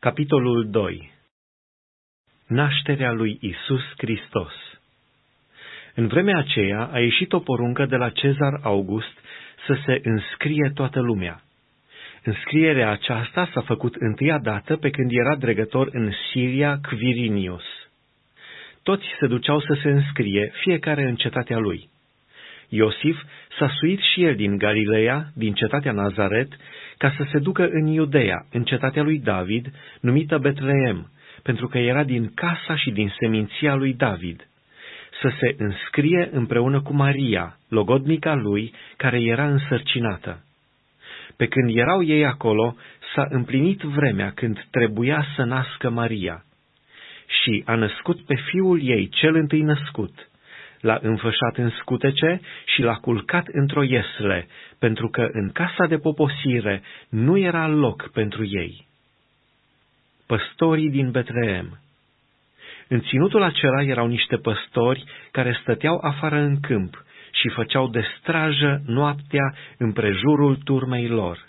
Capitolul 2 Nașterea lui Isus Hristos În vremea aceea a ieșit o poruncă de la Cezar August să se înscrie toată lumea. Înscrierea aceasta s-a făcut întâia dată pe când era dregător în Siria Quirinius. Toți se duceau să se înscrie, fiecare în cetatea lui. Iosif s-a suit și el din Galileea, din cetatea Nazaret, ca să se ducă în Iudeea, în cetatea lui David, numită Betleem, pentru că era din casa și din seminția lui David, să se înscrie împreună cu Maria, logodnica lui, care era însărcinată. Pe când erau ei acolo, s-a împlinit vremea când trebuia să nască Maria. Și a născut pe fiul ei, cel întâi născut, l-a înfășat în scutece și l-a culcat într-o iesle, pentru că în casa de poposire nu era loc pentru ei. Păstorii din Betleem În ținutul acela erau niște păstori care stăteau afară în câmp și făceau de strajă noaptea împrejurul turmei lor.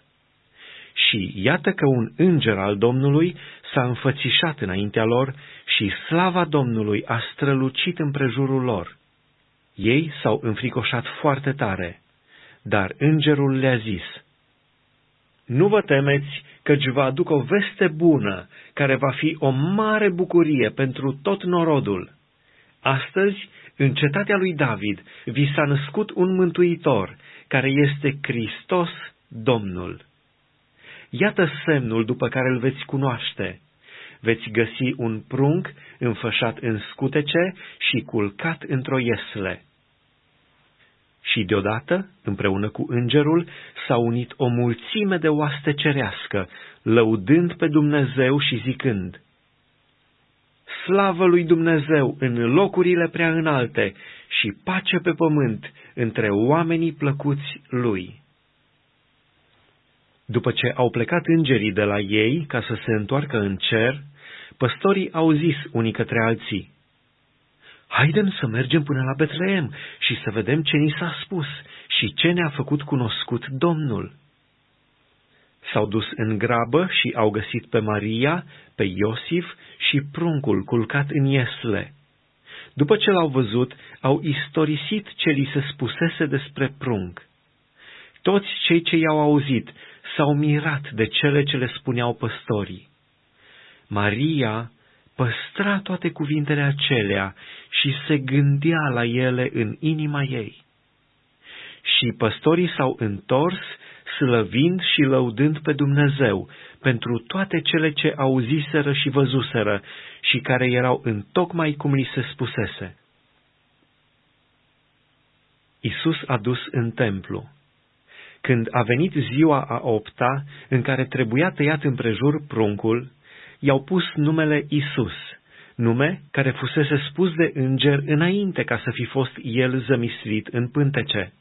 Și iată că un înger al Domnului s-a înfățișat înaintea lor și slava Domnului a strălucit împrejurul lor ei s-au înfricoșat foarte tare, dar îngerul le-a zis, Nu vă temeți, căci vă aduc o veste bună, care va fi o mare bucurie pentru tot norodul. Astăzi, în cetatea lui David, vi s-a născut un mântuitor, care este Hristos Domnul. Iată semnul după care îl veți cunoaște. Veți găsi un prunc înfășat în scutece și culcat într-o iesle și deodată, împreună cu îngerul, s-a unit o mulțime de oaste cerească, lăudând pe Dumnezeu și zicând, Slavă lui Dumnezeu în locurile prea înalte și pace pe pământ între oamenii plăcuți lui. După ce au plecat îngerii de la ei ca să se întoarcă în cer, păstorii au zis unii către alții, Haidem să mergem până la Betleem și să vedem ce ni s-a spus și ce ne-a făcut cunoscut Domnul. S-au dus în grabă și au găsit pe Maria, pe Iosif și pruncul culcat în iesle. După ce l-au văzut, au istorisit ce li se spusese despre prunc. Toți cei ce i-au auzit s-au mirat de cele ce le spuneau păstorii. Maria păstra toate cuvintele acelea și se gândea la ele în inima ei. Și păstorii s-au întors, slăvind și lăudând pe Dumnezeu pentru toate cele ce auziseră și văzuseră și care erau în tocmai cum li se spusese. Isus a dus în templu. Când a venit ziua a opta, în care trebuia tăiat împrejur pruncul, i-au pus numele Isus, nume care fusese spus de înger înainte ca să fi fost el zămislit în pântece.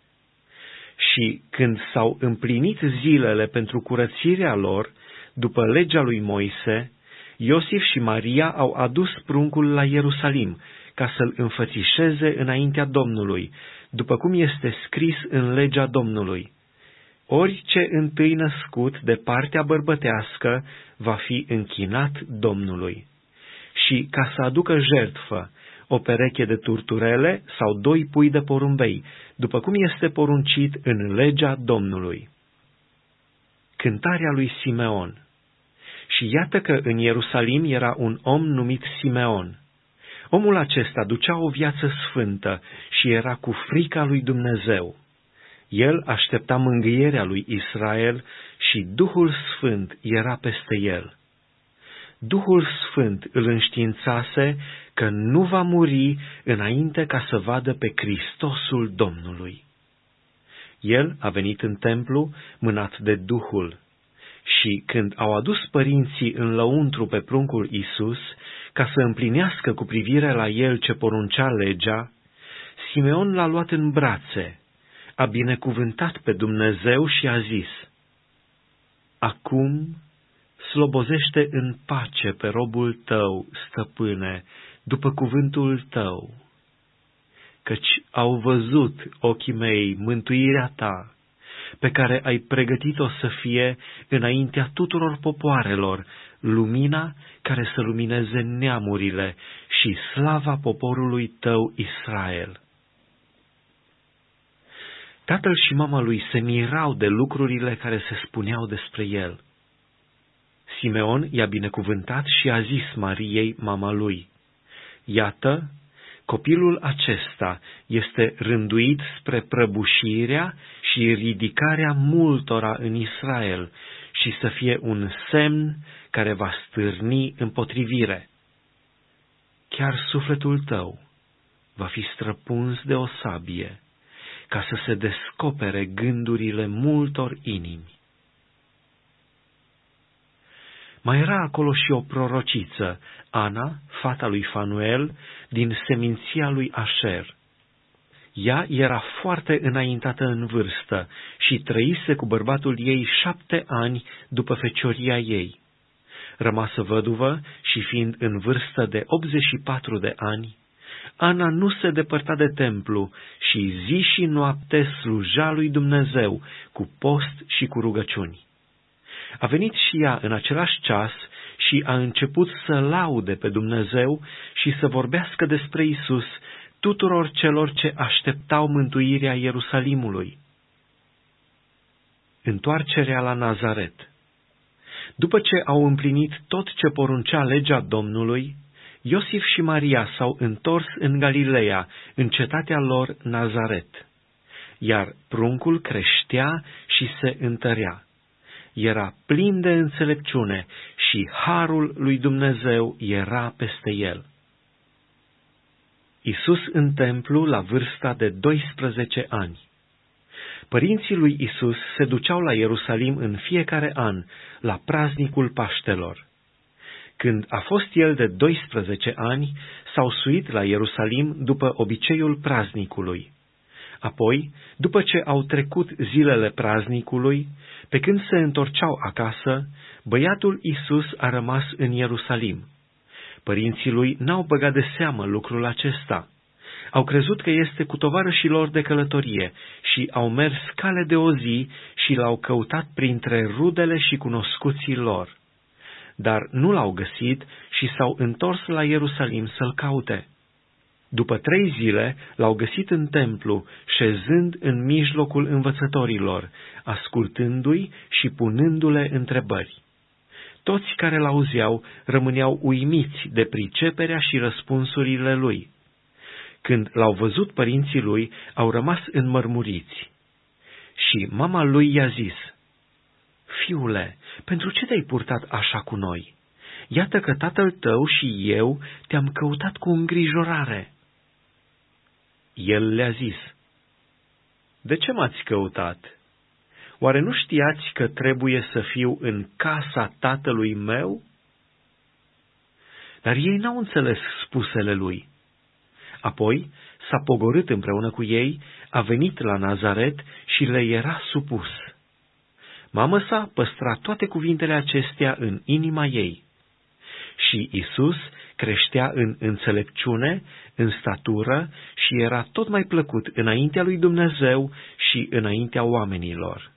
Și când s-au împlinit zilele pentru curățirea lor, după legea lui Moise, Iosif și Maria au adus pruncul la Ierusalim, ca să-l înfățișeze înaintea Domnului, după cum este scris în legea Domnului orice întâi născut de partea bărbătească va fi închinat Domnului. Și ca să aducă jertfă, o pereche de turturele sau doi pui de porumbei, după cum este poruncit în legea Domnului. Cântarea lui Simeon Și iată că în Ierusalim era un om numit Simeon. Omul acesta ducea o viață sfântă și era cu frica lui Dumnezeu el aștepta mângâierea lui Israel și Duhul Sfânt era peste el. Duhul Sfânt îl înștiințase că nu va muri înainte ca să vadă pe Hristosul Domnului. El a venit în templu mânat de Duhul și când au adus părinții în lăuntru pe pruncul Isus, ca să împlinească cu privire la el ce poruncea legea, Simeon l-a luat în brațe a binecuvântat pe Dumnezeu și a zis, Acum slobozește în pace pe robul tău, stăpâne, după cuvântul tău, căci au văzut ochii mei mântuirea ta, pe care ai pregătit-o să fie înaintea tuturor popoarelor, lumina care să lumineze neamurile și slava poporului tău Israel. Tatăl și mama lui se mirau de lucrurile care se spuneau despre el. Simeon i-a binecuvântat și a zis Mariei, mama lui, Iată, copilul acesta este rânduit spre prăbușirea și ridicarea multora în Israel și să fie un semn care va stârni împotrivire. Chiar sufletul tău va fi străpuns de o sabie, ca să se descopere gândurile multor inimi. Mai era acolo și o prorociță, Ana, fata lui Fanuel, din seminția lui Asher. Ea era foarte înaintată în vârstă și trăise cu bărbatul ei șapte ani după fecioria ei. Rămasă văduvă și fiind în vârstă de 84 de ani, Ana nu se depărta de templu și zi și noapte sluja lui Dumnezeu cu post și cu rugăciuni. A venit și ea în același ceas și a început să laude pe Dumnezeu și să vorbească despre Isus tuturor celor ce așteptau mântuirea Ierusalimului. Întoarcerea la Nazaret După ce au împlinit tot ce poruncea legea Domnului, Iosif și Maria s-au întors în Galileea, în cetatea lor Nazaret. Iar pruncul creștea și se întărea era plin de înțelepciune și harul lui Dumnezeu era peste el. Isus în templu la vârsta de 12 ani. Părinții lui Isus se duceau la Ierusalim în fiecare an, la praznicul Paștelor. Când a fost el de 12 ani, s-au suit la Ierusalim după obiceiul praznicului. Apoi, după ce au trecut zilele praznicului, pe când se întorceau acasă, băiatul Isus a rămas în Ierusalim. Părinții lui n-au băgat de seamă lucrul acesta. Au crezut că este cu tovarășii lor de călătorie și au mers cale de o zi și l-au căutat printre rudele și cunoscuții lor. Dar nu l-au găsit și s-au întors la Ierusalim să-l caute. După trei zile l-au găsit în templu, șezând în mijlocul învățătorilor, ascultându-i și punându-le întrebări. Toți care l-auzeau rămâneau uimiți de priceperea și răspunsurile lui. Când l-au văzut părinții lui, au rămas înmărmuriți. Și mama lui i-a zis, Fiule, pentru ce te-ai purtat așa cu noi? Iată că tatăl tău și eu te-am căutat cu îngrijorare. El le-a zis, De ce m-ați căutat? Oare nu știați că trebuie să fiu în casa tatălui meu? Dar ei n-au înțeles spusele lui. Apoi s-a pogorât împreună cu ei, a venit la Nazaret și le era supus. Mama sa păstra toate cuvintele acestea în inima ei. Și Isus creștea în înțelepciune, în statură și era tot mai plăcut înaintea lui Dumnezeu și înaintea oamenilor.